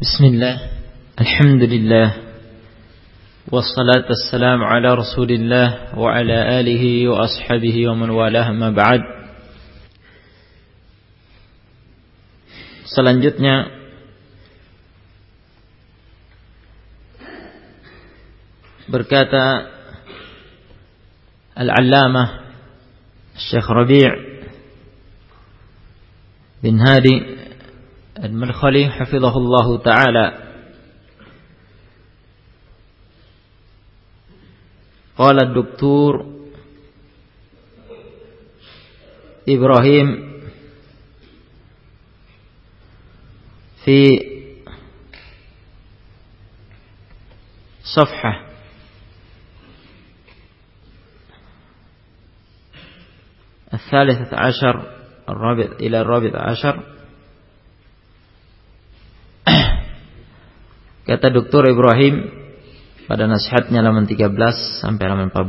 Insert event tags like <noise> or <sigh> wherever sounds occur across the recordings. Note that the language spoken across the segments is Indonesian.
بسم الله الحمد لله والصلاة والسلام على رسول الله وعلى آله وأصحابه ومن والاه ما بعد. Selanjutnya berkata Al-Allamah Syekh Rabi' bin Hadi Al-Madkhali hafizahullah taala قال الدكتور إبراهيم في صفحة الثالثة عشر الرابع إلى الرابع عشر. Kata Dr. Ibrahim pada nasihatnya halaman 13 sampai halaman 14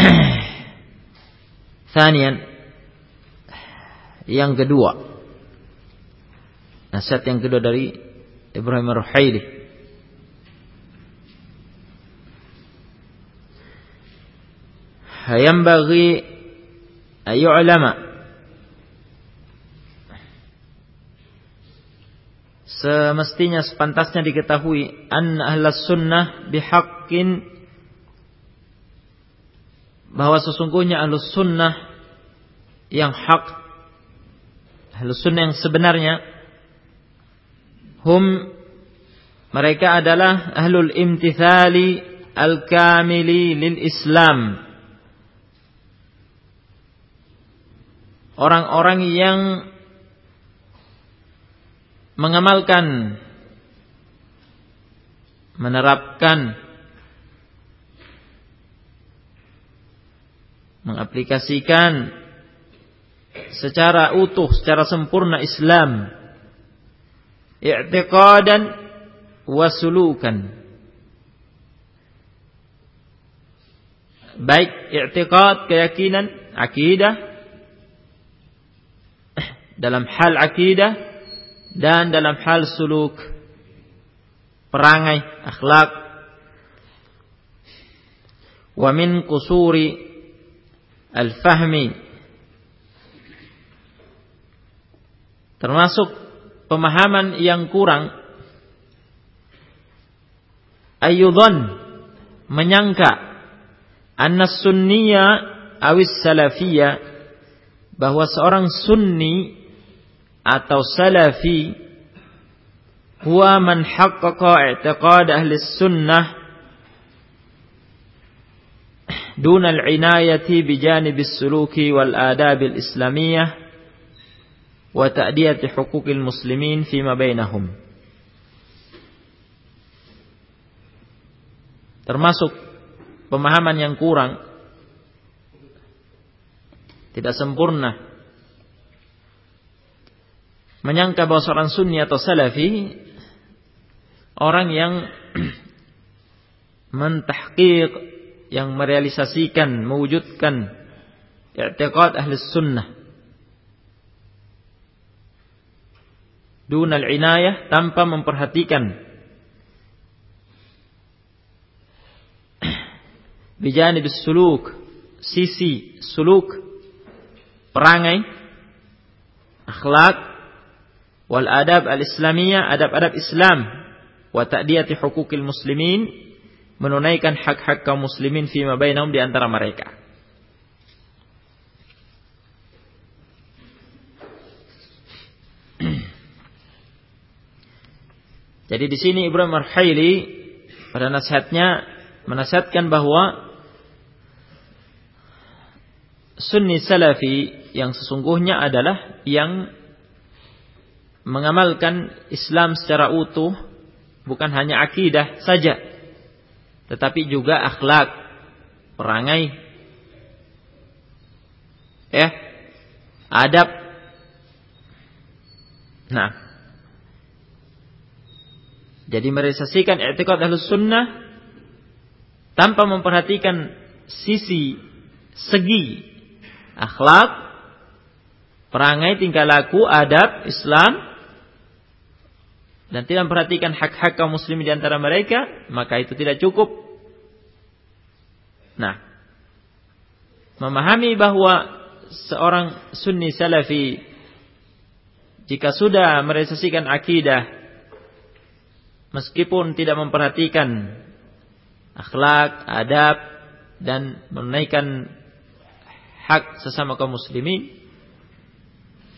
<clears throat> Thanian Yang kedua Nasihat yang kedua dari Ibrahim Ar-Ruhaili bagi bagi Ayu'lama semestinya sepantasnya diketahui an ahlas sunnah bihaqqin bahwa sesungguhnya ahlus sunnah yang hak ahlus sunnah yang sebenarnya hum mereka adalah ahlul imtithali al-kamili lil Islam orang-orang yang mengamalkan menerapkan mengaplikasikan secara utuh secara sempurna Islam i'tiqadan wa sulukan. Baik i'tiqad keyakinan akidah dalam hal akidah dan dalam hal suluk perangai akhlak wa min qusuri al-fahmi termasuk pemahaman yang kurang ayudhan menyangka anna sunniya awis salafiyya bahwa seorang sunni atau salafi huwa man haqqaqa i'tiqad ahli sunnah دون العناية بجانب السلوك والآداب الإسلامية وتأدية حقوق المسلمين فيما بينهم termasuk pemahaman yang kurang tidak sempurna menyangka bahwa seorang sunni atau salafi orang yang <clears throat> mentahqiq yang merealisasikan mewujudkan i'tiqad ahli sunnah. Dunal inayah tanpa memperhatikan <clears throat> bijanib suluk sisi suluk perangai akhlak wal adab al-islamiyah, adab-adab Islam, wa ta'diyati hukukil muslimin, menunaikan hak-hak kaum muslimin fima bainahum di antara mereka. <clears throat> Jadi di sini Ibrahim Ar-Haili pada nasihatnya menasihatkan bahwa Sunni Salafi yang sesungguhnya adalah yang mengamalkan Islam secara utuh bukan hanya akidah saja tetapi juga akhlak perangai ya adab. Nah jadi merealisasikan i'tiqad ahlus sunnah tanpa memperhatikan sisi segi akhlak, perangai, tingkah laku, adab, Islam, dan tidak memperhatikan hak-hak kaum muslimin di antara mereka, maka itu tidak cukup. Nah, memahami bahwa seorang sunni salafi jika sudah merealisasikan akidah meskipun tidak memperhatikan akhlak, adab dan menunaikan hak sesama kaum muslimin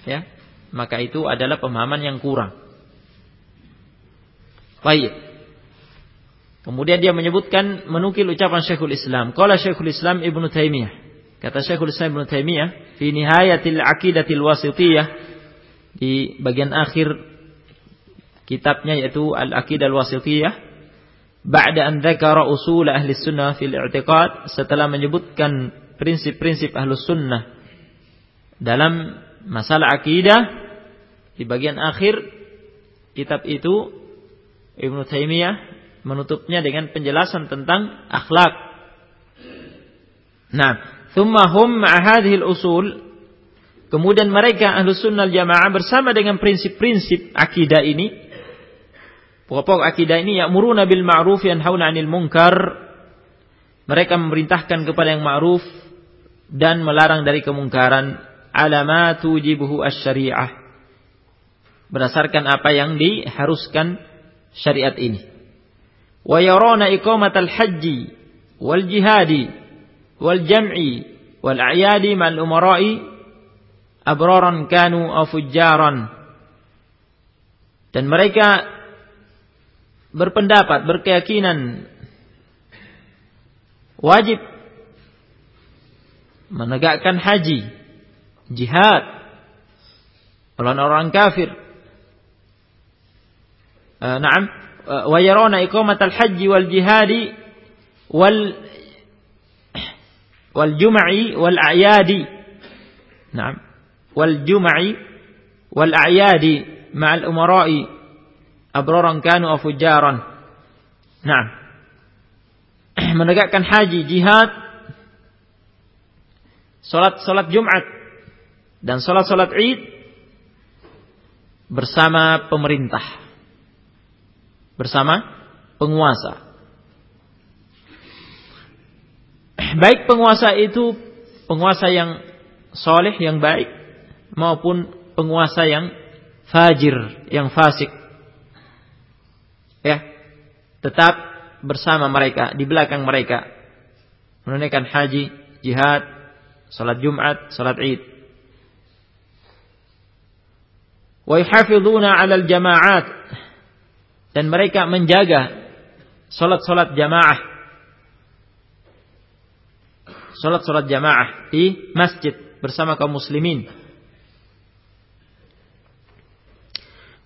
ya, maka itu adalah pemahaman yang kurang. Baik. Kemudian dia menyebutkan menukil ucapan Syekhul Islam. Qala Syekhul Islam Ibnu Taimiyah. Kata Syekhul Islam Ibnu Taimiyah fi nihayatil aqidatil wasitiyah di bagian akhir kitabnya yaitu Al-Aqidah Al-Wasitiyah ba'da an dzakara usul ahli sunnah fil i'tiqad setelah menyebutkan prinsip-prinsip ahli sunnah dalam masalah akidah di bagian akhir kitab itu Ibnu Taimiyah menutupnya dengan penjelasan tentang akhlak. Nah, thumma hum ma'a usul Kemudian mereka ahlu sunnah jamaah bersama dengan prinsip-prinsip akidah ini. Pokok akidah ini ya'muruna bil ma'ruf yanhauna 'anil munkar. Mereka memerintahkan kepada yang ma'ruf dan melarang dari kemungkaran alama tujibuhu asy-syari'ah. Berdasarkan apa yang diharuskan syariat ini. Wa yarana iqamatal haji wal jihadi wal jam'i wal a'yadi mal umara'i abraran kanu afujjaran dan mereka berpendapat berkeyakinan wajib menegakkan haji jihad melawan orang kafir Eh, na'am. Eh, wa yarawna iqamatal hajji wal jihadi wal wal jum'i wal a'yadi. Na'am. Wal jum'i wal a'yadi ma'al umara'i abraran kanu afujaran na'am. <clears throat> Menegakkan haji jihad salat salat Jumat dan salat salat Id bersama pemerintah bersama penguasa. Baik penguasa itu penguasa yang soleh, yang baik, maupun penguasa yang fajir, yang fasik. Ya, tetap bersama mereka, di belakang mereka. Menunaikan haji, jihad, salat Jumat, salat Id. Wa 'ala al-jama'at dan mereka menjaga solat-solat jamaah. Solat-solat jamaah di masjid bersama kaum muslimin.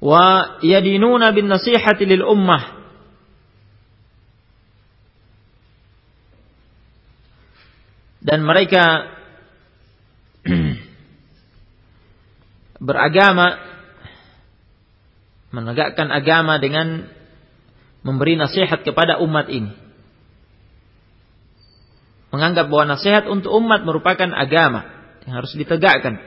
Wa yadinuna bin nasihati lil ummah. Dan mereka <clears throat> beragama menegakkan agama dengan memberi nasihat kepada umat ini. Menganggap bahwa nasihat untuk umat merupakan agama yang harus ditegakkan.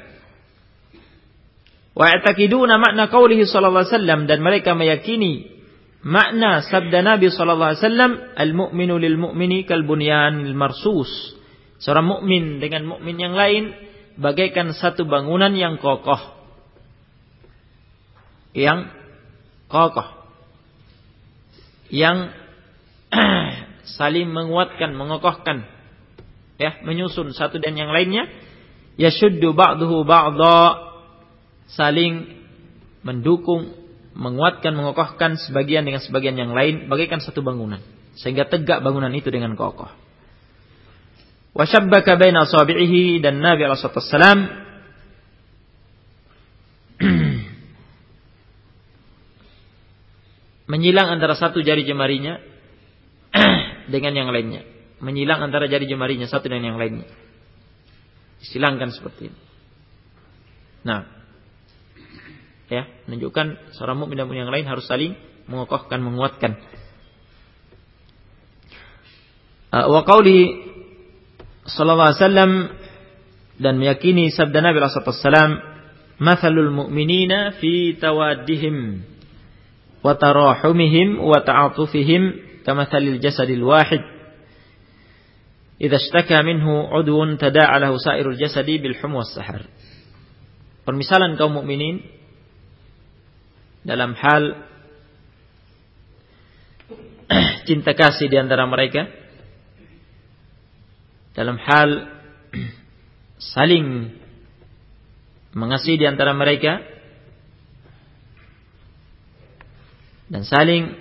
Wa i'taqiduna makna qaulihi sallallahu alaihi wasallam dan mereka meyakini makna sabda Nabi sallallahu alaihi wasallam al-mu'minu lil mu'mini kal bunyan lil marsus. Seorang mukmin dengan mukmin yang lain bagaikan satu bangunan yang kokoh. Yang kokoh yang <clears throat> saling menguatkan, mengokohkan. Ya, menyusun satu dan yang lainnya. Yashuddu ba'duhu ba'dha. Saling mendukung, menguatkan, mengokohkan sebagian dengan sebagian yang lain. Bagaikan satu bangunan. Sehingga tegak bangunan itu dengan kokoh. Wasyabbaka baina asabi'ihi dan Nabi alaihi wasallam menyilang antara satu jari jemarinya <clears throat> dengan yang lainnya. Menyilang antara jari jemarinya satu dengan yang lainnya. Silangkan seperti ini. Nah, ya, menunjukkan seorang mukmin dan yang lain harus saling mengokohkan, menguatkan. Uh, wa qauli sallallahu alaihi wasallam dan meyakini sabda Nabi SAW, "Mathalul mu'minina fi tawaddihim kamathalil jasadil wahid." Idza ishtaka minhu udwun tada'a lahu sairul jasadi bil hum was sahar. Permisalan kaum mukminin dalam hal <clears throat> cinta kasih di antara mereka dalam hal <clears throat> saling mengasihi di antara mereka dan saling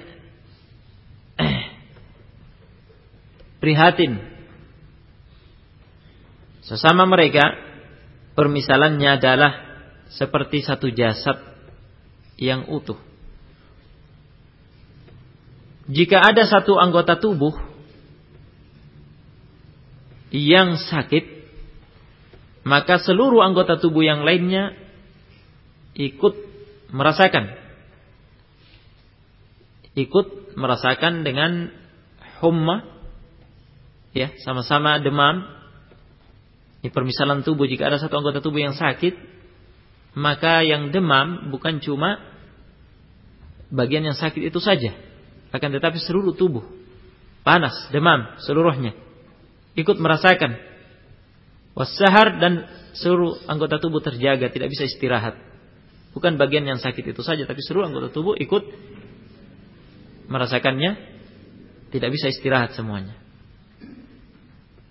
prihatin sesama mereka permisalannya adalah seperti satu jasad yang utuh jika ada satu anggota tubuh yang sakit maka seluruh anggota tubuh yang lainnya ikut merasakan. Ikut merasakan dengan humma, ya, sama-sama demam. Ini permisalan tubuh jika ada satu anggota tubuh yang sakit, maka yang demam bukan cuma bagian yang sakit itu saja, akan tetapi seluruh tubuh panas, demam seluruhnya ikut merasakan wasahar dan seluruh anggota tubuh terjaga, tidak bisa istirahat. Bukan bagian yang sakit itu saja, tapi seluruh anggota tubuh ikut merasakannya, tidak bisa istirahat semuanya.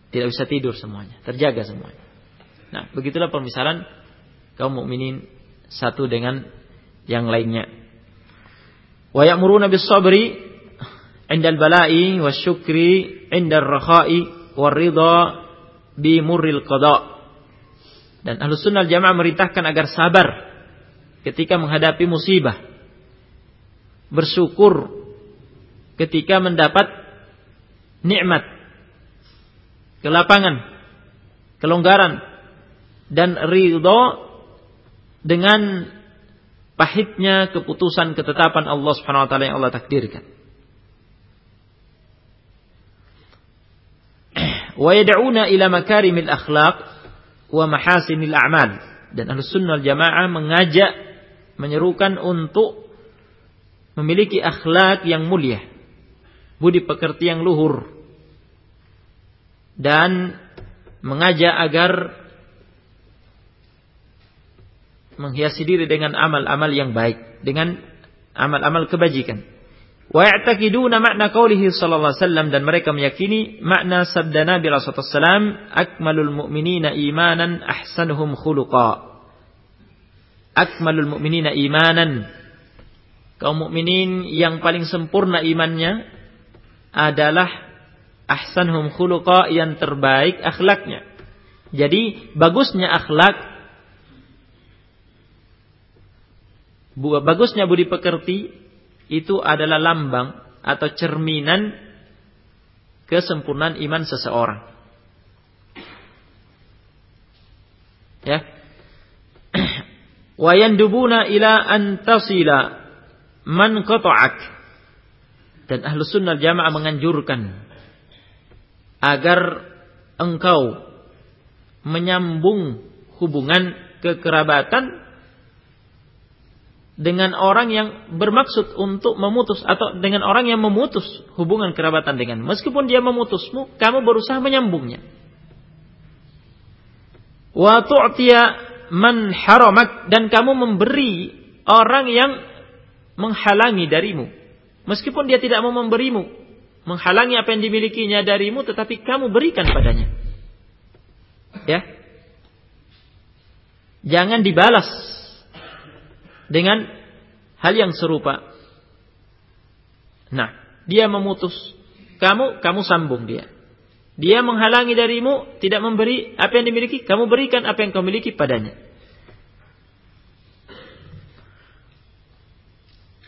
Tidak bisa tidur semuanya, terjaga semuanya. Nah, begitulah permisalan kaum mukminin satu dengan yang lainnya. Wa ya'muruna bis sabri indal bala'i wasyukri indal rakha'i waridha bi murril qada. Dan Ahlus Sunnah Jamaah merintahkan agar sabar ketika menghadapi musibah. Bersyukur ketika mendapat nikmat, kelapangan, kelonggaran dan ridho dengan pahitnya keputusan ketetapan Allah Subhanahu wa taala yang Allah takdirkan. <clears throat> wa yad'una ila makarimil akhlaq wa mahasinil a'mal dan Ahlus Sunnah Jamaah mengajak menyerukan untuk memiliki akhlak yang mulia budi pekerti yang luhur. Dan mengajak agar menghiasi diri dengan amal-amal yang baik dengan amal-amal kebajikan. Wa ya'taqiduna makna qaulihi sallallahu alaihi wasallam dan mereka meyakini makna sabda Nabi sallallahu alaihi wasallam akmalul mu'minina imanan ahsanuhum khuluqa. Akmalul mu'minina imanan. Kaum mukminin yang paling sempurna imannya adalah ahsanuhum khuluqa yang terbaik akhlaknya. Jadi bagusnya akhlak bagusnya budi pekerti itu adalah lambang atau cerminan kesempurnaan iman seseorang. Ya. <clears throat> Wa yandubuna ila an tasila man qata'ak. Dan ahlu sunnah jamaah menganjurkan agar engkau menyambung hubungan kekerabatan dengan orang yang bermaksud untuk memutus atau dengan orang yang memutus hubungan kerabatan dengan. Meskipun dia memutusmu kamu berusaha menyambungnya. Wa tu'tiya man haramak dan kamu memberi orang yang menghalangi darimu meskipun dia tidak mau memberimu menghalangi apa yang dimilikinya darimu tetapi kamu berikan padanya ya jangan dibalas dengan hal yang serupa. Nah, dia memutus kamu, kamu sambung dia. Dia menghalangi darimu, tidak memberi apa yang dimiliki, kamu berikan apa yang kau miliki padanya.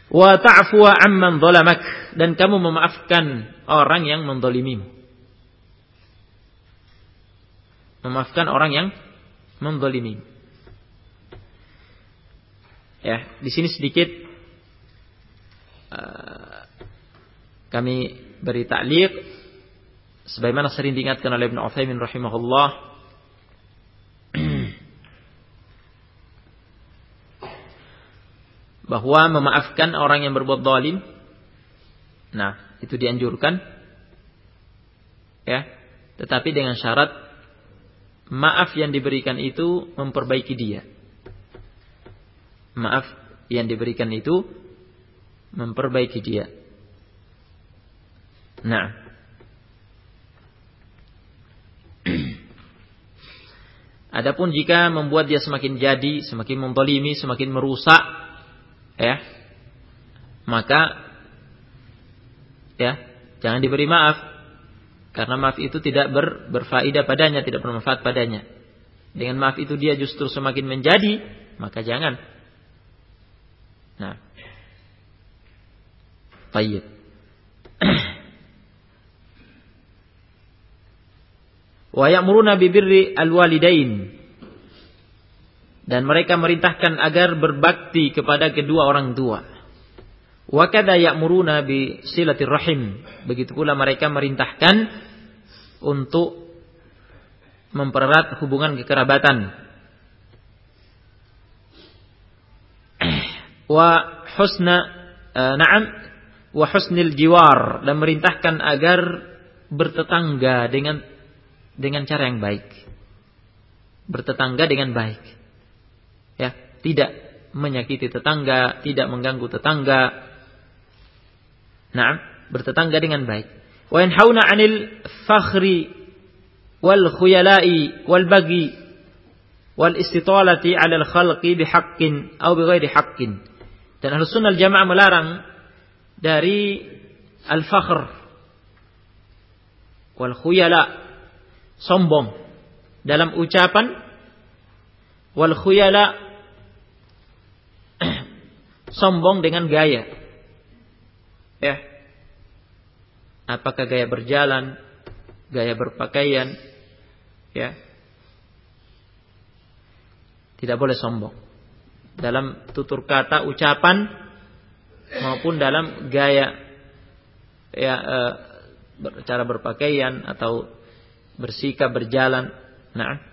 Wa ta'fuwa amman zalamak dan kamu memaafkan orang yang mendolimimu. Memaafkan orang yang mendolimimu. Ya, di sini sedikit uh, kami beri takliq sebagaimana sering diingatkan oleh Ibnu Utsaimin rahimahullah bahwa memaafkan orang yang berbuat zalim. Nah, itu dianjurkan. Ya. Tetapi dengan syarat maaf yang diberikan itu memperbaiki dia. Maaf yang diberikan itu memperbaiki dia. Nah. <clears throat> Adapun jika membuat dia semakin jadi, semakin mentolimi, semakin merusak, ya, maka ya jangan diberi maaf karena maaf itu tidak ber, berfaedah padanya, tidak bermanfaat padanya. Dengan maaf itu dia justru semakin menjadi, maka jangan. Nah, baik. <clears throat> wa ya'muruna bi birri alwalidain dan mereka merintahkan agar berbakti kepada kedua orang tua. Wa ya'muruna bi silatir rahim. Begitu pula mereka merintahkan untuk mempererat hubungan kekerabatan. <clears throat> Wa husna uh, na'am wa husnil jiwar dan merintahkan agar bertetangga dengan dengan cara yang baik. Bertetangga dengan baik. Tidak menyakiti tetangga, tidak mengganggu tetangga. Nah, bertetangga dengan baik. Wa 'anil fakhri wal khuyala'i wal bagi wal istitalati 'ala al khalqi bihaqqin aw bighairi haqqin. Dan Ahlus Sunnah Jamaah melarang dari al-fakhr wal khuyala sombong dalam ucapan wal khuyala sombong dengan gaya. Ya. Apakah gaya berjalan gaya berpakaian ya. Tidak boleh sombong. Dalam tutur kata ucapan maupun dalam gaya ya e, cara berpakaian atau bersikap, berjalan. Nah,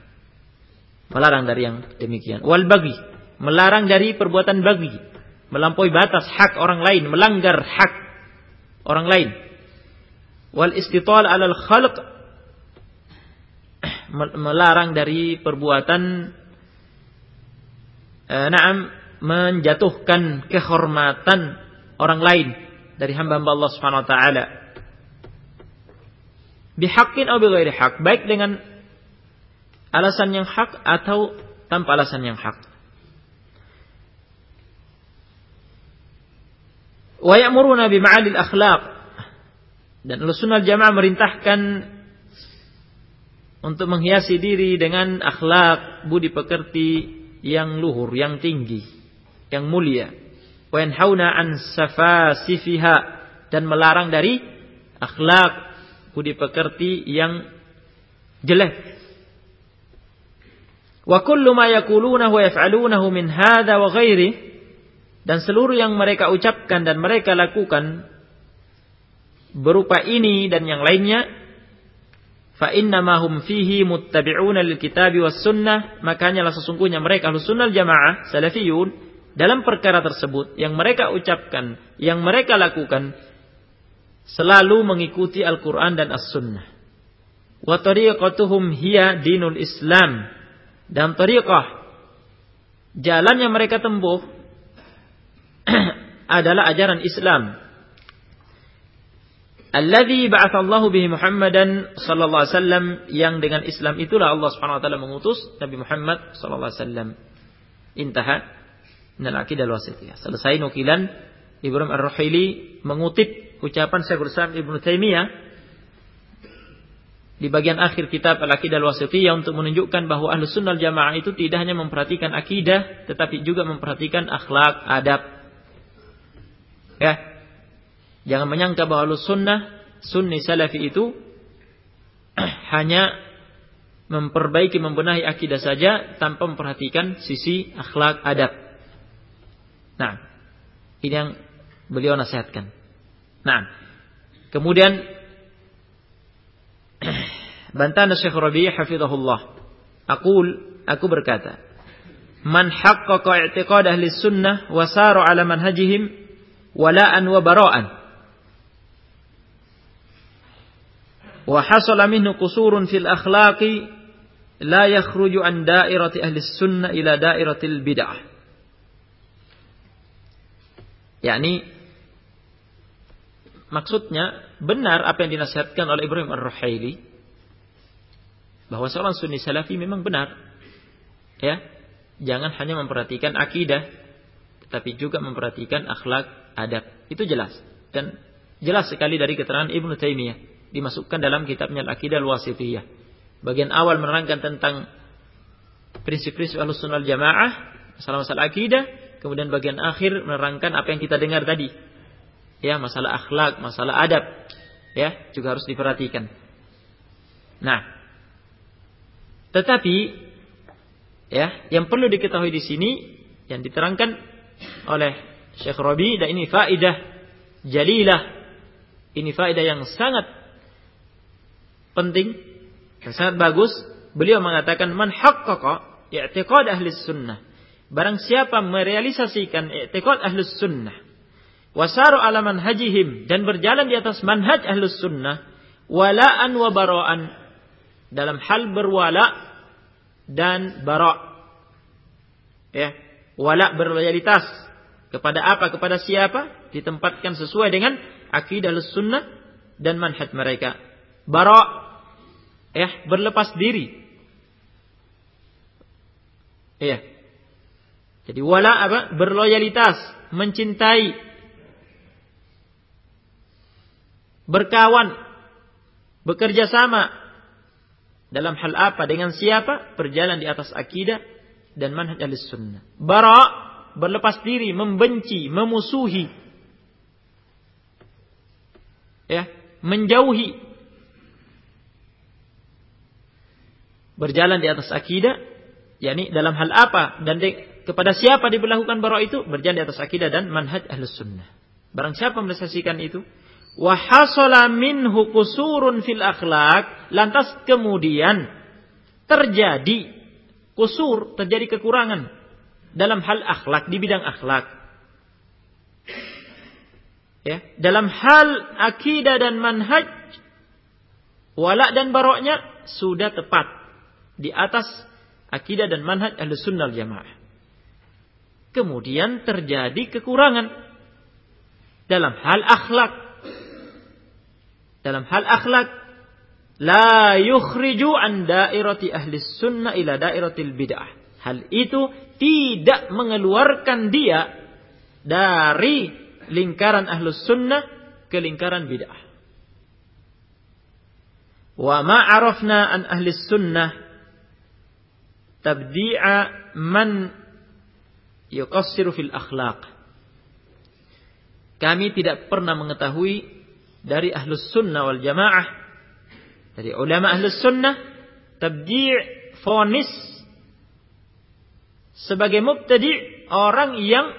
melarang dari yang demikian. Wal bagi, melarang dari perbuatan bagi, melampaui batas hak orang lain, melanggar hak orang lain. Wal istital alal khalq, melarang dari perbuatan eh, naam menjatuhkan kehormatan orang lain dari hamba-hamba Allah Subhanahu wa taala bihaqqin atau bighairi hak, baik dengan alasan yang hak atau tanpa alasan yang hak. Wa ya'muruna bi ma'alil akhlaq. Dan Ahlussunnah Jamaah merintahkan untuk menghiasi diri dengan akhlak, budi pekerti yang luhur, yang tinggi, yang mulia. Wa yanhauna an safasifiha dan melarang dari akhlak budi pekerti yang jelek. Wa kullu ma yaqulunahu wa yaf'alunahu min hadha wa ghairi dan seluruh yang mereka ucapkan dan mereka lakukan berupa ini dan yang lainnya fa inna ma hum fihi muttabi'una lil was sunnah makanya lah sesungguhnya mereka ahlus sunnah jamaah salafiyun dalam perkara tersebut yang mereka ucapkan yang mereka lakukan selalu mengikuti Al-Quran dan As-Sunnah. Wa tariqatuhum hiya dinul Islam. Dan tariqah, jalan yang mereka tempuh <clears throat> adalah ajaran Islam. Alladhi ba'athallahu bihi Muhammadan sallallahu alaihi wasallam yang dengan Islam itulah Allah Subhanahu wa taala mengutus Nabi Muhammad sallallahu alaihi wasallam. Intaha min al-aqidah al-wasithiyah. Selesai nukilan Ibrahim Ar-Ruhaili mengutip ucapan Syekhul Islam Ibnu Taimiyah di bagian akhir kitab Al-Aqidah Al-Wasithiyah untuk menunjukkan bahwa ahlu sunnah jamaah itu tidak hanya memperhatikan akidah, tetapi juga memperhatikan akhlak, adab. Ya. Jangan menyangka bahwa ahlu sunnah, sunni salafi itu <clears throat> hanya memperbaiki, membenahi akidah saja tanpa memperhatikan sisi akhlak, adab. Nah, ini yang beliau nasihatkan. Nah, kemudian <clears throat> bantahan Syekh Rabi' hafizahullah. Aku aku berkata, man haqqaqa i'tiqad ahli sunnah wa saru ala manhajihim wala'an wa bara'an. Wa hasala minhu qusurun fil akhlaqi la yakhruju an dairati ahli sunnah ila dairatil bid'ah. Yakni maksudnya benar apa yang dinasihatkan oleh Ibrahim Ar-Ruhaili bahwa seorang sunni salafi memang benar ya. Jangan hanya memperhatikan akidah tetapi juga memperhatikan akhlak adab. Itu jelas. Dan jelas sekali dari keterangan Ibnu Taimiyah dimasukkan dalam kitabnya Al-Aqidah Al-Wasithiyah bagian awal menerangkan tentang prinsip-prinsip Ahlussunnah Jamaah masalah-masalah akidah kemudian bagian akhir menerangkan apa yang kita dengar tadi. Ya masalah akhlak, masalah adab, ya juga harus diperhatikan. Nah, tetapi ya yang perlu diketahui di sini yang diterangkan oleh Syekh Rabi dan ini faidah jalilah, ini faidah yang sangat penting, yang sangat bagus. Beliau mengatakan man haqqaqa i'tiqad ahli sunnah. Barang siapa merealisasikan i'tiqad ahli sunnah wasaru ala manhajihim dan berjalan di atas manhaj ahlus sunnah wala'an wa bara'an dalam hal berwala dan bara ya wala berloyalitas kepada apa? Kepada siapa? Ditempatkan sesuai dengan akidah sunnah dan manhaj mereka. Bara ya berlepas diri. Ya jadi wala apa? Berloyalitas mencintai. Berkawan, bekerja sama. Dalam hal apa? Dengan siapa? Berjalan di atas akidah dan manhaj sunnah. Bara berlepas diri, membenci, memusuhi, ya, menjauhi, berjalan di atas akidah, yakni dalam hal apa dan di, kepada siapa diberlakukan bara itu berjalan di atas akidah dan manhaj ahlus sunnah. Barang siapa merealisasikan itu, Wahasala minhu kusurun fil akhlak. Lantas kemudian terjadi kusur, terjadi kekurangan dalam hal akhlak, di bidang akhlak. Ya, dalam hal akidah dan manhaj, wala dan baroknya sudah tepat di atas akidah dan manhaj ahli sunnah jamaah. Kemudian terjadi kekurangan dalam hal akhlak dalam hal akhlak la yukhriju an dairati ahli sunnah ila dairatil bid'ah. Hal itu tidak mengeluarkan dia dari lingkaran ahlus sunnah ke lingkaran bid'ah. Wa ma arafna an ahli sunnah tabdi'a man yuqassiru fil akhlaq. Kami tidak pernah mengetahui dari ahlus sunnah wal jamaah dari ulama ahlus sunnah tabdi' fonis sebagai mubtadi orang yang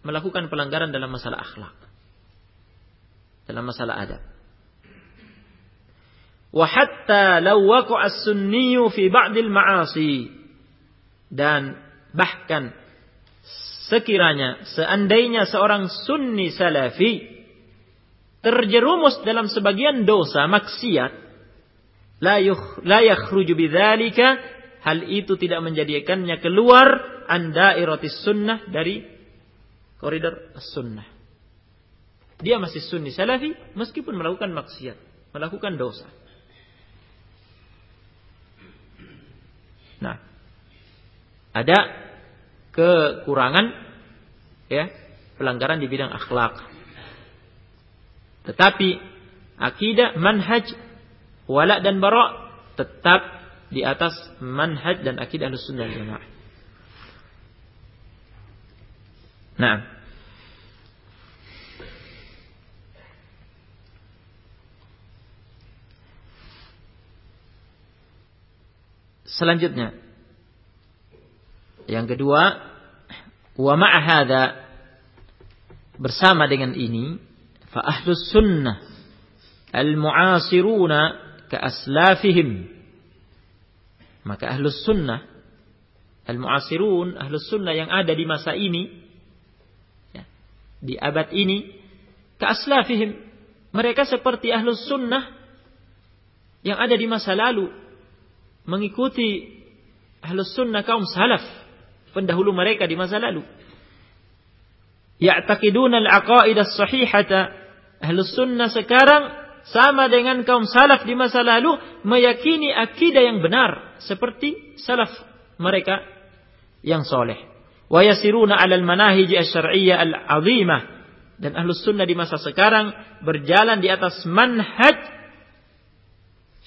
melakukan pelanggaran dalam masalah akhlak dalam masalah adab. Wa hatta law waqa'a as-sunni fi ba'dil ma'asi dan bahkan sekiranya seandainya seorang sunni salafi terjerumus dalam sebagian dosa maksiat la yukh, la yakhruju bidzalika hal itu tidak menjadikannya keluar anda irotis sunnah dari koridor sunnah. Dia masih sunni. Salafi meskipun melakukan maksiat melakukan dosa. Nah ada kekurangan ya pelanggaran di bidang akhlak. Tetapi akidah manhaj wala dan bara tetap di atas manhaj dan akidah sunnah jamaah. Nah, selanjutnya. Yang kedua, wa ma'ahada bersama dengan ini fa ahlus sunnah al mu'asiruna ka aslafihim maka ahlus sunnah Al-mu'asirun, ahlus sunnah yang ada di masa ini, ya, di abad ini, kaaslafihim. Mereka seperti ahlus sunnah yang ada di masa lalu. Mengikuti ahlus sunnah kaum salaf. Pendahulu mereka di masa lalu. Ya'taqiduna al-aqaid as-sahihata. Ahlus sunnah sekarang sama dengan kaum salaf di masa lalu meyakini akidah yang benar seperti salaf mereka yang soleh. Wa yasiruna 'alal manahij asy-syar'iyyah al-'azimah dan ahlus sunnah di masa sekarang berjalan di atas manhaj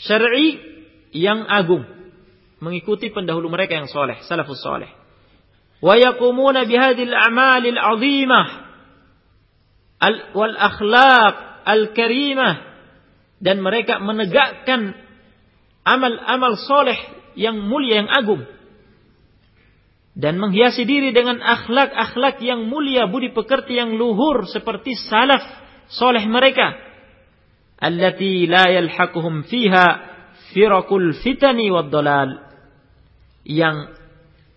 syar'i yang agung mengikuti pendahulu mereka yang soleh, salafus soleh. Wa yaqumuna bihadhil a'malil 'azimah wal akhlaq al-karimah dan mereka menegakkan amal-amal soleh yang mulia yang agung. Dan menghiasi diri dengan akhlak-akhlak yang mulia budi pekerti yang luhur seperti salaf soleh mereka. Allati la yalhaquhum fiha firakul fitani dalal. Yang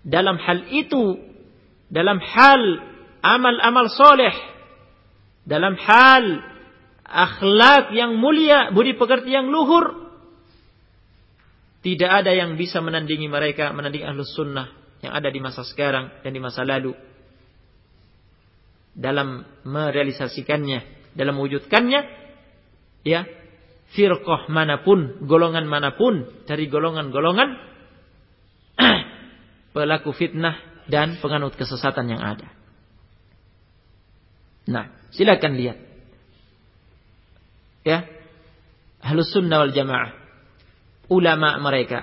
dalam hal itu dalam hal amal-amal soleh dalam hal akhlak yang mulia, budi pekerti yang luhur. Tidak ada yang bisa menandingi mereka, menandingi ahlus sunnah yang ada di masa sekarang dan di masa lalu. Dalam merealisasikannya, dalam mewujudkannya, ya, firqah mana pun, golongan mana pun, dari golongan-golongan <clears throat> pelaku fitnah dan penganut kesesatan yang ada. Nah, silakan lihat ya. Ahlus sunnah wal jamaah. Ulama mereka.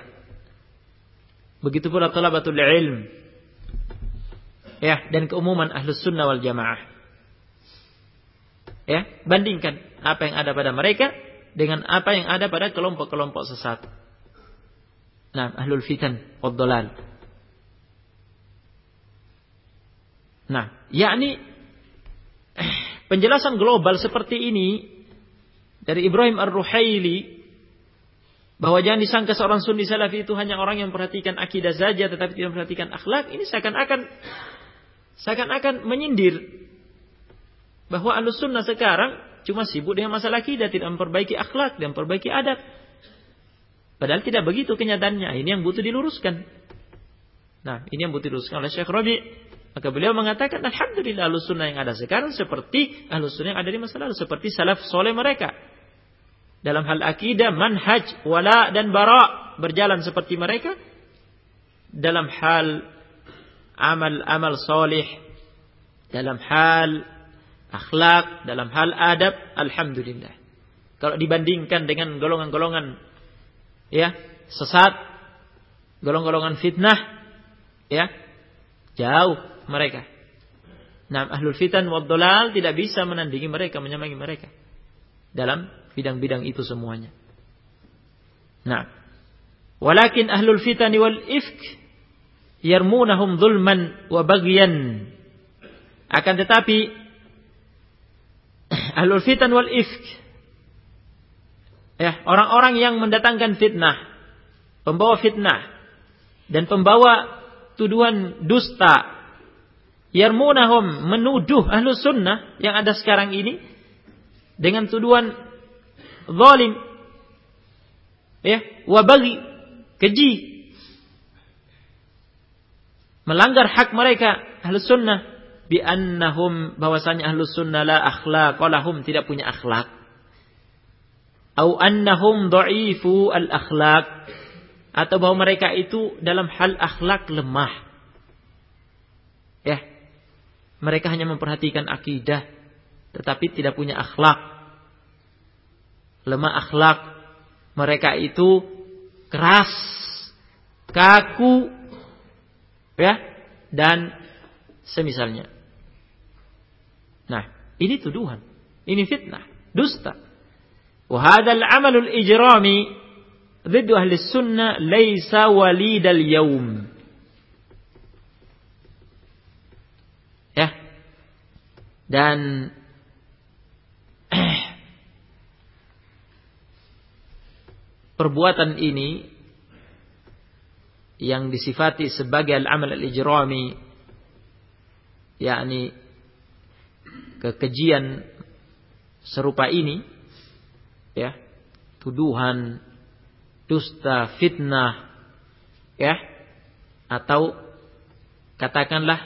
Begitu pula talabatul ilm. Ya dan keumuman ahlus sunnah wal jamaah. Ya bandingkan apa yang ada pada mereka dengan apa yang ada pada kelompok-kelompok sesat. Nah ahlul fitan wad nah yakni penjelasan global seperti ini dari Ibrahim Ar-Ruhaili bahwa jangan disangka seorang sunni salafi itu hanya orang yang perhatikan akidah saja tetapi tidak perhatikan akhlak ini seakan-akan seakan-akan menyindir bahwa alus sunnah sekarang cuma sibuk dengan masalah akidah tidak memperbaiki akhlak dan memperbaiki adab. Padahal tidak begitu kenyataannya ini yang butuh diluruskan. Nah ini yang butuh diluruskan oleh Syekh Rabi. Maka beliau mengatakan Alhamdulillah alus sunnah yang ada sekarang seperti alus sunnah yang ada di masa lalu seperti salaf soleh mereka dalam hal akidah, manhaj, wala dan bara berjalan seperti mereka dalam hal amal-amal soleh, dalam hal akhlak, dalam hal adab, alhamdulillah. Kalau dibandingkan dengan golongan-golongan ya, sesat, golongan-golongan fitnah, ya, jauh mereka. Nah, ahlul fitan wa tidak bisa menandingi mereka, menyamangi mereka dalam bidang-bidang itu semuanya. Nah, walakin ahlul fitani wal ifk yarmunahum zulman wa bagyan. Akan tetapi <clears throat> ahlul fitan wal ifk ya, orang-orang yang mendatangkan fitnah, pembawa fitnah dan pembawa tuduhan dusta yarmunahum menuduh ahlus sunnah yang ada sekarang ini dengan tuduhan zalim ya wabagi keji melanggar hak mereka ahlus sunnah bi annahum bahwasanya ahlus sunnah la akhlaq lahum tidak punya akhlak. Au annahum dha'ifu al akhlaq atau bahwa mereka itu dalam hal akhlak lemah. Ya mereka hanya memperhatikan akidah tetapi tidak punya akhlak lemah akhlak. Mereka itu keras, kaku, ya, dan semisalnya. Nah, ini tuduhan, ini fitnah, dusta. وهذا العمل الإجرامي ضد أهل السنة ليس وليد اليوم ya dan perbuatan ini yang disifati sebagai al-amal al-ijrami yakni kekejian serupa ini ya tuduhan dusta fitnah ya atau katakanlah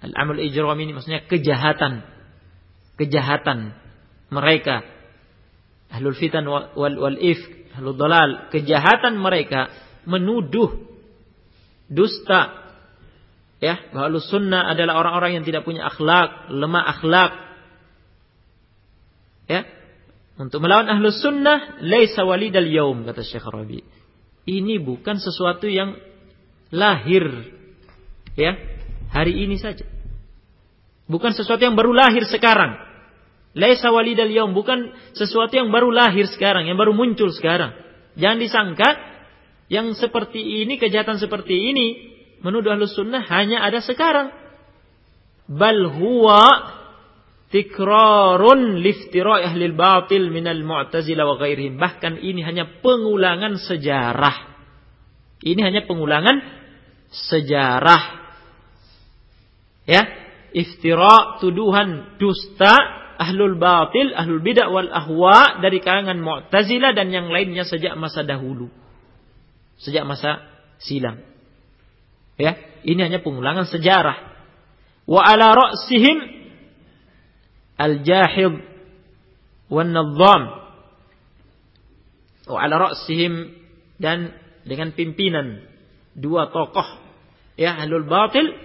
al-amal ijrami ini maksudnya kejahatan kejahatan mereka ahlul fitan wal, wal if ahlul dalal. Kejahatan mereka menuduh dusta. Ya bahwa sunnah adalah orang-orang yang tidak punya akhlak lemah akhlak. Ya untuk melawan ahlus sunnah laisa walidal yaum kata Syekh Rabi. Ini bukan sesuatu yang lahir. Ya hari ini saja. Bukan sesuatu yang baru lahir sekarang Laisa walidal yaum bukan sesuatu yang baru lahir sekarang, yang baru muncul sekarang. Jangan disangka yang seperti ini, kejahatan seperti ini menuduh ahlus sunnah hanya ada sekarang. Bal huwa tikrarun liftira'i ahli batil minal mu'tazilah wa ghairihim. Bahkan ini hanya pengulangan sejarah. Ini hanya pengulangan sejarah. Ya, iftira tuduhan dusta ahlul batil, ahlul bidah wal ahwa dari kalangan Mu'tazilah dan yang lainnya sejak masa dahulu. Sejak masa silam. Ya, ini hanya pengulangan sejarah. Wa ala ra'sihim al-jahid wan nadzam. Wa ala ra'sihim dan dengan pimpinan dua tokoh ya ahlul batil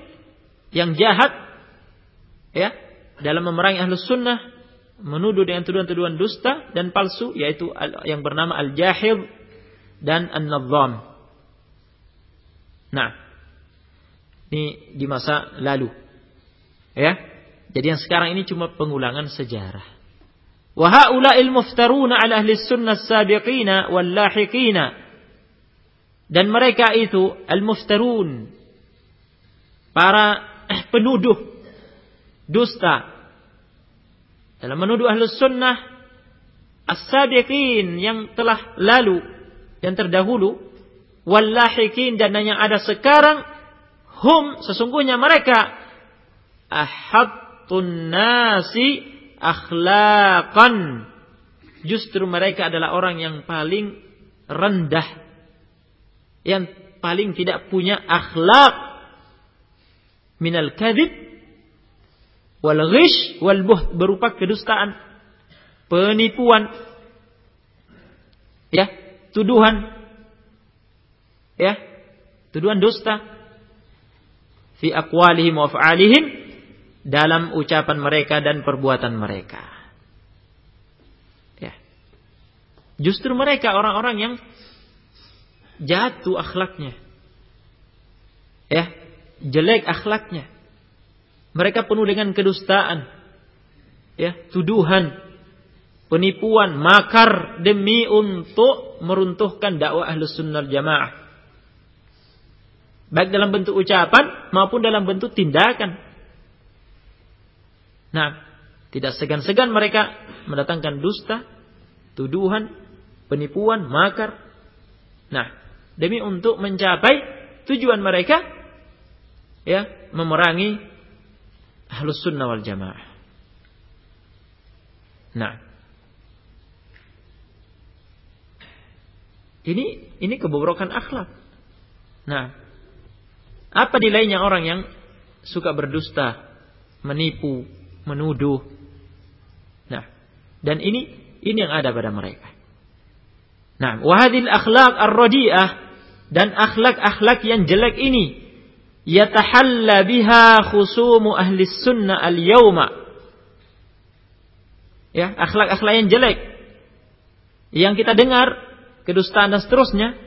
yang jahat ya dalam memerangi ahlus sunnah menuduh dengan tuduhan-tuduhan dusta dan palsu yaitu yang bernama al-jahil dan an-nadzam. Nah, ini di masa lalu. Ya. Jadi yang sekarang ini cuma pengulangan sejarah. Wa haula'il muftaruna 'ala ahli sunnah sabiqina wal lahiqina. Dan mereka itu al-muftarun para penuduh dusta. Dalam menuduh ahlus sunnah as-sabiqin yang telah lalu, yang terdahulu, wallahikin dan yang ada sekarang, hum sesungguhnya mereka ahattun nasi akhlaqan. Justru mereka adalah orang yang paling rendah. Yang paling tidak punya akhlak minal kadhib wal ghish wal buh berupa kedustaan, penipuan, ya, tuduhan, ya, tuduhan dusta fi aqwalihim wa fa'alihim dalam ucapan mereka dan perbuatan mereka. Ya. Justru mereka orang-orang yang jatuh akhlaknya. Ya, jelek akhlaknya. Mereka penuh dengan kedustaan, ya, tuduhan, penipuan, makar demi untuk meruntuhkan dakwah ahlus sunnah jamaah. Baik dalam bentuk ucapan maupun dalam bentuk tindakan. Nah, tidak segan-segan mereka mendatangkan dusta, tuduhan, penipuan, makar. Nah, demi untuk mencapai tujuan mereka, ya, memerangi ahlus sunnah wal jamaah. Nah, ini ini kebobrokan akhlak. Nah, apa nilainya orang yang suka berdusta, menipu, menuduh? Nah, dan ini ini yang ada pada mereka. Nah, wahadil akhlak ar-radi'ah dan akhlak-akhlak yang jelek ini yatahalla biha khusumu ahli sunnah al yauma ya akhlak-akhlak yang jelek. Yang kita dengar kedustaan dan seterusnya.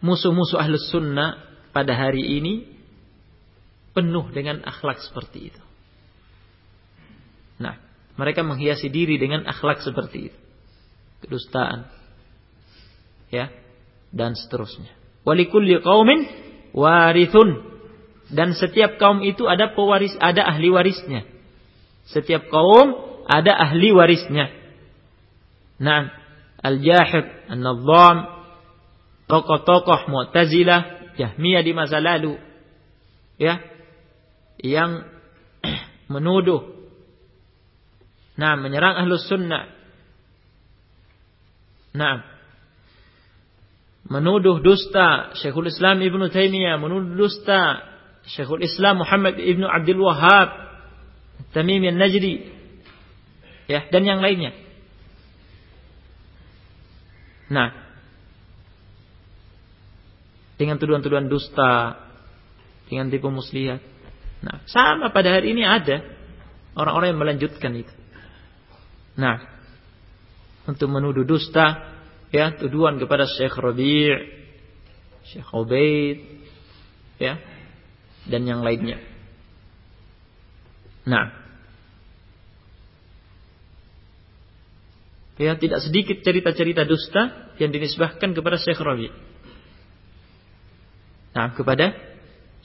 Musuh-musuh ahli sunnah pada hari ini penuh dengan akhlak seperti itu. Nah mereka menghiasi diri dengan akhlak seperti itu. Kedustaan. Ya dan seterusnya. Walikulli qaumin warithun. Dan setiap kaum itu ada pewaris ada ahli warisnya. Setiap kaum ada ahli warisnya. Nah al-jahid an-nadzam tokoh-tokoh mu'tazilah Jahmiyah di masa lalu. Ya. Yang <clears throat> menuduh. Nah menyerang ahlus sunnah. Nah menuduh dusta Syekhul Islam Ibnu Taimiyah menuduh dusta Syekhul Islam Muhammad Ibnu Abdul Wahab Tamimi An-Najdi ya dan yang lainnya. Nah dengan tuduhan-tuduhan dusta dengan tipu muslihat nah sama pada hari ini ada orang-orang yang melanjutkan itu. Nah untuk menuduh dusta ya tuduhan kepada Syekh Rabi' Syekh Ubaid ya dan yang lainnya. Nah, ya tidak sedikit cerita-cerita dusta yang dinisbahkan kepada Syekh Rabi'. Nah, kepada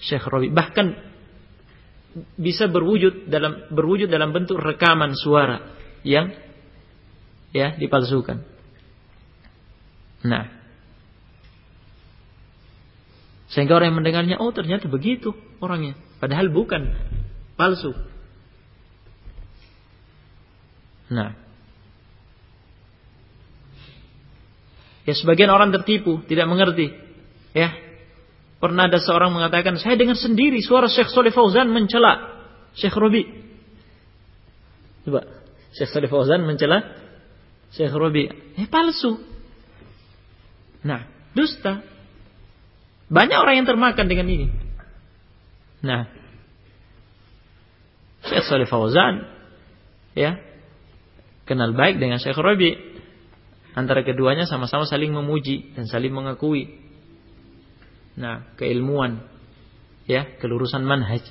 Syekh Rabi' bahkan bisa berwujud dalam berwujud dalam bentuk rekaman suara yang ya dipalsukan. Nah. Sehingga orang yang mendengarnya, oh ternyata begitu orangnya. Padahal bukan. Palsu. Nah. Ya sebagian orang tertipu, tidak mengerti. Ya. Pernah ada seorang mengatakan, saya dengar sendiri suara Syekh Soleh Fauzan mencela Syekh Robi. Coba, Syekh Soleh Fauzan mencela Syekh Robi. Eh palsu. Nah, dusta. Banyak orang yang termakan dengan ini. Nah, Syekh Salih Fauzan ya kenal baik dengan Syekh Rabi. Antara keduanya sama-sama saling memuji dan saling mengakui. Nah, keilmuan ya, kelurusan manhaj.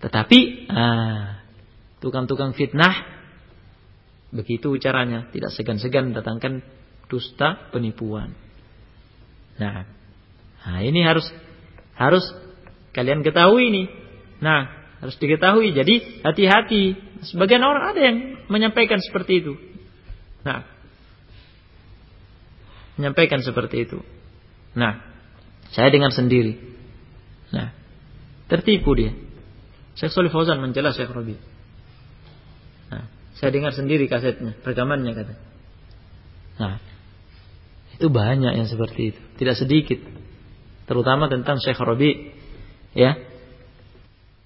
Tetapi ah, tukang-tukang fitnah begitu caranya, tidak segan-segan datangkan dusta penipuan. Nah, nah ini harus harus kalian ketahui ini. Nah, harus diketahui. Jadi hati-hati. Sebagian orang ada yang menyampaikan seperti itu. Nah, menyampaikan seperti itu. Nah, saya dengar sendiri. Nah, tertipu dia. Syekh Solih Fauzan menjelas Syekh Rabi. Nah, saya dengar sendiri kasetnya, rekamannya kata. Nah, itu banyak yang seperti itu, tidak sedikit. Terutama tentang Syekh Rabi. Ya.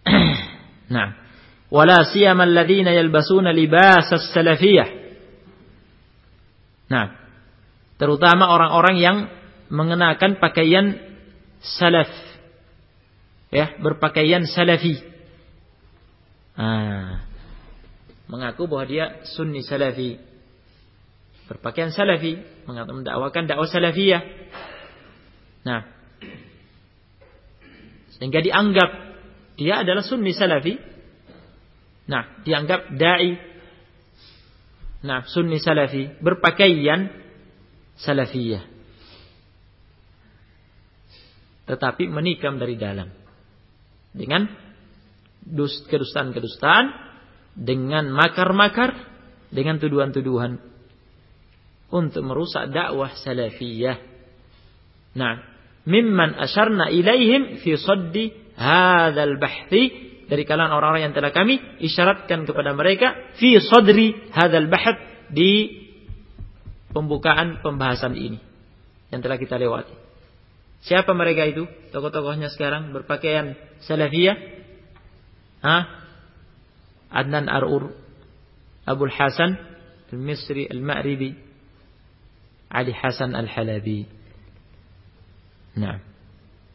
<clears throat> nah, wala siyama alladziina yalbasuna libas as-salafiyah. Nah, terutama orang-orang yang mengenakan pakaian salaf. Ya, berpakaian salafi. Nah, mengaku bahwa dia sunni salafi berpakaian salafi, mendakwakan dakwah salafiyah. Nah, sehingga dianggap dia adalah sunni salafi. Nah, dianggap dai. Nah, sunni salafi berpakaian salafiyah. Tetapi menikam dari dalam. Dengan kedustaan-kedustaan, dengan makar-makar, dengan tuduhan-tuduhan untuk merusak dakwah salafiyah. Nah, mimman asyarna ilaihim fi saddi hadzal bahthi dari kalangan orang-orang yang telah kami isyaratkan kepada mereka fi sadri hadzal bahth di pembukaan pembahasan ini yang telah kita lewati. Siapa mereka itu? Tokoh-tokohnya sekarang berpakaian salafiyah. Hah? Adnan Arur, Abul Hasan, Al-Misri, Al-Ma'ribi, Ali Hasan Al-Halabi. Nah,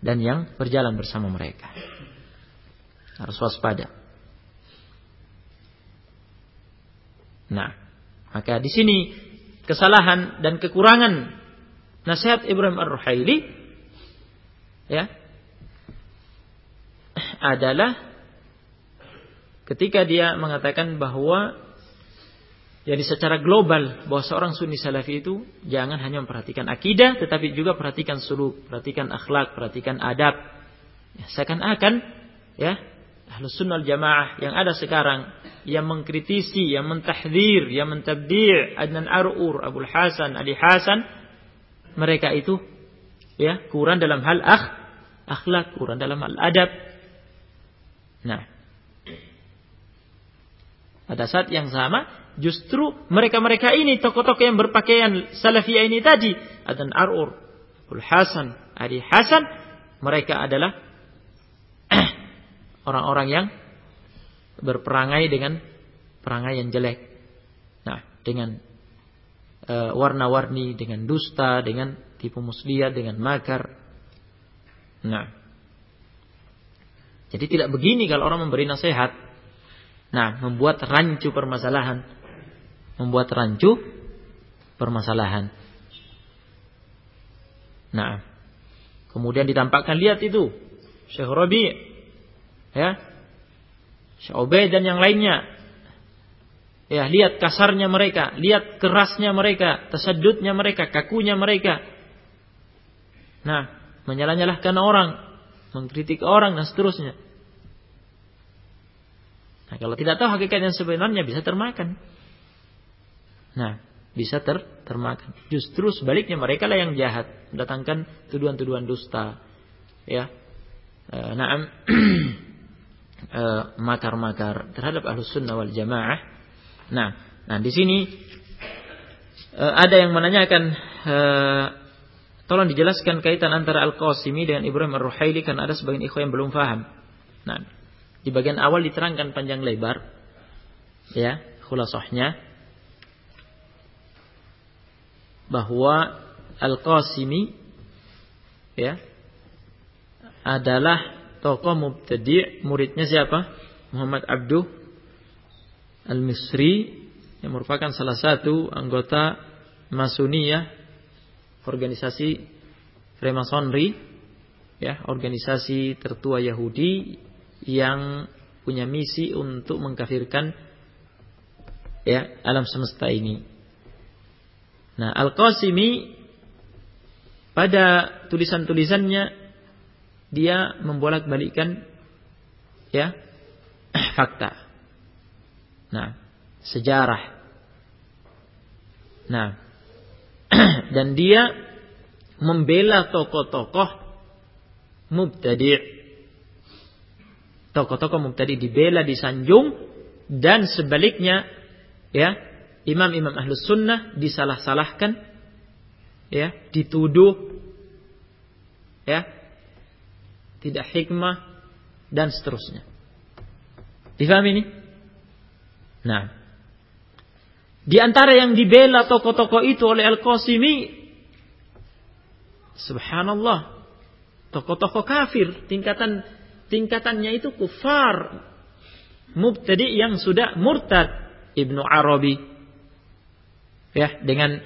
dan yang berjalan bersama mereka. Harus waspada. Nah, maka di sini kesalahan dan kekurangan nasihat Ibrahim Ar-Ruhaili ya adalah ketika dia mengatakan bahwa jadi secara global bahwa seorang sunni salafi itu jangan hanya memperhatikan akidah tetapi juga perhatikan suluk, perhatikan akhlak, perhatikan adab. Ya, seakan-akan ya Ahlus Sunnah Jamaah yang ada sekarang yang mengkritisi, yang mentahdir, yang mentabdi' Adnan Ar'ur, Abdul Hasan, Ali Hasan, mereka itu ya kurang dalam hal akh, akhlak, kurang dalam al-adab. Nah, pada saat yang sama, justru mereka-mereka ini, tokoh-tokoh yang berpakaian salafiyah ini tadi, Adan Ar'ur, Abdul Hasan, Adi Hasan, mereka adalah <clears throat> orang-orang yang berperangai dengan perangai yang jelek. Nah, dengan uh, warna-warni, dengan dusta, dengan tipu muslihat, dengan makar. Nah, jadi tidak begini kalau orang memberi nasihat. Nah, membuat rancu permasalahan. Membuat rancu permasalahan. Nah, kemudian ditampakkan lihat itu Syekh Rabi ya. Syekh Ubaid dan yang lainnya. Ya, lihat kasarnya mereka, lihat kerasnya mereka, tasaddudnya mereka, kakunya mereka. Nah, menyalah-nyalahkan orang, mengkritik orang dan seterusnya. Nah, kalau tidak tahu hakikat yang sebenarnya bisa termakan. Nah, bisa ter termakan. Justru sebaliknya mereka lah yang jahat, mendatangkan tuduhan-tuduhan dusta. Ya. E, naam <clears throat> e, makar-makar terhadap ahlus sunnah wal jamaah. Nah, nah di sini e, ada yang menanyakan e, tolong dijelaskan kaitan antara Al-Qasimi dengan Ibrahim Ar-Ruhaili karena ada sebagian ikhwan yang belum paham. Nah, di bagian awal diterangkan panjang lebar ya, khulasahnya bahwa Al-Qasimi ya adalah tokoh mubtadi' muridnya siapa? Muhammad Abduh Al-Misri yang merupakan salah satu anggota Masuniyah organisasi Freemasonry ya organisasi tertua Yahudi yang punya misi untuk mengkafirkan ya alam semesta ini Nah, Al-Qasimi pada tulisan-tulisannya dia membolak-balikkan ya <clears throat> fakta. Nah, sejarah. Nah, <clears throat> dan dia membela tokoh-tokoh mubtadi' tokoh-tokoh mubtadi dibela disanjung dan sebaliknya ya imam-imam ahlus sunnah disalah-salahkan, ya, dituduh, ya, tidak hikmah dan seterusnya. Difahami ini? Nah, di antara yang dibela tokoh-tokoh itu oleh Al-Qasimi, subhanallah, tokoh-tokoh kafir, tingkatan tingkatannya itu kufar, mubtadi yang sudah murtad. Ibnu Arabi, ya dengan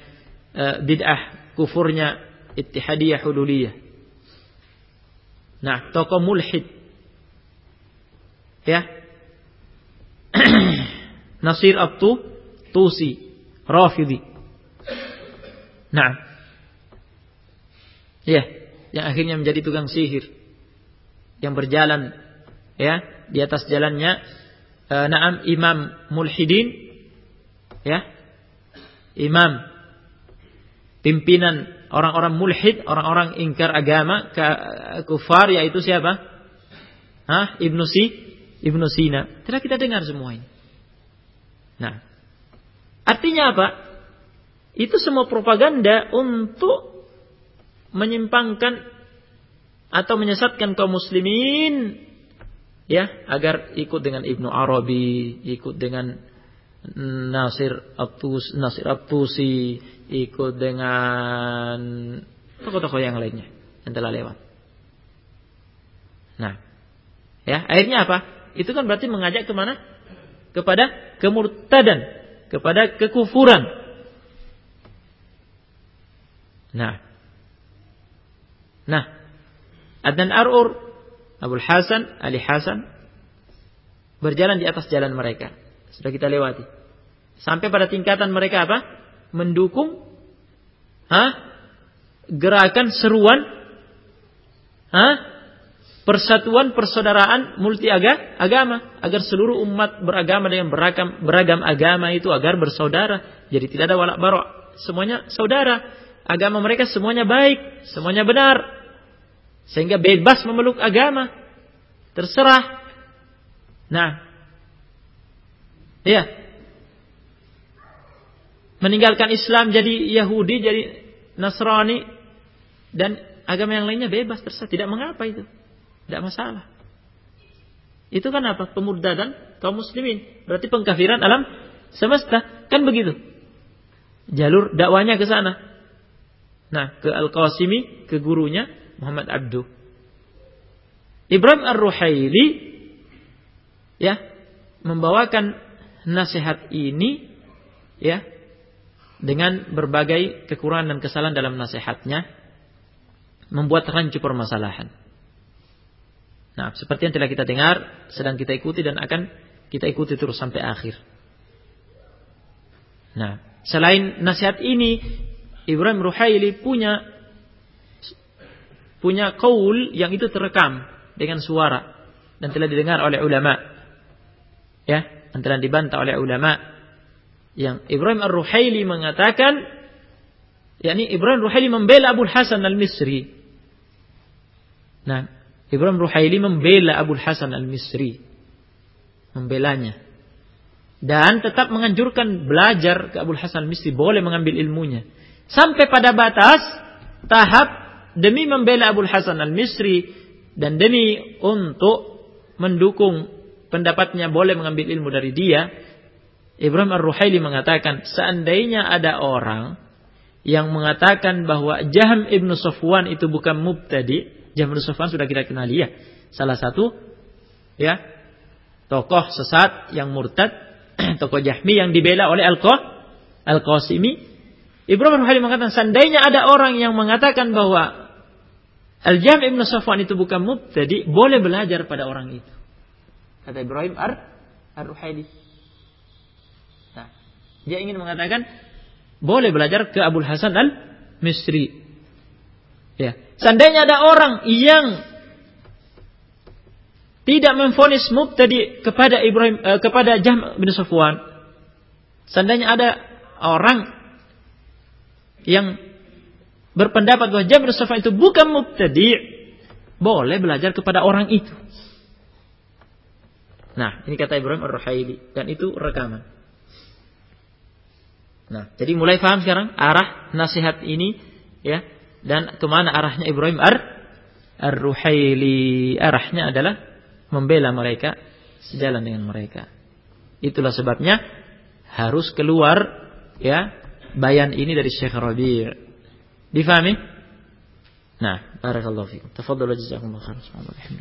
uh, bid'ah kufurnya ittihadiyah hululiyah. Nah, tokoh mulhid. Ya. <clears throat> Nasir Abtu Tusi Rafidi. Nah, ya, yang akhirnya menjadi tukang sihir. Yang berjalan ya di atas jalannya uh, Naam Imam Mulhidin ya imam, pimpinan orang-orang mulhid, orang-orang ingkar agama, kufar yaitu siapa? Hah? Ibnu Si, Ibnu Sina. Tidak kita dengar semua ini. Nah, artinya apa? Itu semua propaganda untuk menyimpangkan atau menyesatkan kaum muslimin ya agar ikut dengan Ibnu Arabi, ikut dengan Nasir Abtus, Nasir Abtusi ikut dengan tokoh-tokoh yang lainnya yang telah lewat. Nah, ya akhirnya apa? Itu kan berarti mengajak ke mana? Kepada kemurtadan, kepada kekufuran. Nah, nah, Adnan Arur, Abdul Hasan, Ali Hasan berjalan di atas jalan mereka sudah kita lewati. Sampai pada tingkatan mereka apa? Mendukung ha? gerakan seruan ha? persatuan persaudaraan multi agama agar seluruh umat beragama dengan beragam beragam agama itu agar bersaudara. Jadi tidak ada walak barok. Semuanya saudara. Agama mereka semuanya baik, semuanya benar. Sehingga bebas memeluk agama. Terserah. Nah. Iya. Meninggalkan Islam jadi Yahudi, jadi Nasrani. Dan agama yang lainnya bebas. Terserah. Tidak mengapa itu. Tidak masalah. Itu kan apa? Pemurdadan kaum muslimin. Berarti pengkafiran alam semesta. Kan begitu. Jalur dakwanya ke sana. Nah, ke Al-Qasimi, ke gurunya Muhammad Abdu. Ibrahim Ar-Ruhaili ya membawakan nasihat ini ya dengan berbagai kekurangan dan kesalahan dalam nasihatnya membuat rancu permasalahan. Nah, seperti yang telah kita dengar, sedang kita ikuti dan akan kita ikuti terus sampai akhir. Nah, selain nasihat ini, Ibrahim Ruhaili punya punya kaul yang itu terekam dengan suara dan telah didengar oleh ulama. Ya, dan telah dibantah oleh ulama yang Ibrahim Ar-Ruhaili mengatakan yakni Ibrahim Ruhaili membela Abu Hasan Al-Misri. Nah, Ibrahim Ruhaili membela Abu Hasan Al-Misri. Membelanya. Dan tetap menganjurkan belajar ke Abu Hasan Al-Misri. Boleh mengambil ilmunya. Sampai pada batas tahap demi membela Abu Hasan Al-Misri. Dan demi untuk mendukung pendapatnya boleh mengambil ilmu dari dia. Ibrahim Ar-Ruhaili mengatakan, seandainya ada orang yang mengatakan bahwa Jaham ibnu Sofwan itu bukan mubtadi, Jabir Sufyan sudah kita kenali ya. Salah satu ya tokoh sesat yang murtad, <clears throat> tokoh Jahmi yang dibela oleh Al-Qasimi. Ibrahim bin mengatakan seandainya ada orang yang mengatakan bahwa Al-Jam Ibn Safwan itu bukan mubtadi, boleh belajar pada orang itu. Kata Ibrahim Ar Ar-Ruhaili. Nah, dia ingin mengatakan boleh belajar ke Abu Hasan Al-Misri. Ya. Seandainya ada orang yang tidak memfonis mubtadi kepada Ibrahim eh, kepada Jahm bin Safwan. Seandainya ada orang yang berpendapat bahwa Jahm bin Safwan itu bukan mubtadi, boleh belajar kepada orang itu. Nah, ini kata Ibrahim Ar-Ruhaili dan itu rekaman. Nah, jadi mulai paham sekarang arah nasihat ini ya dan ke mana arahnya Ibrahim Ar Ar-Ruhaili arahnya adalah membela mereka sejalan dengan mereka. Itulah sebabnya harus keluar ya bayan ini dari Syekh Rabi' difahami? Nah barakallahu fikum. Tafadhalu jazakumullahu khairan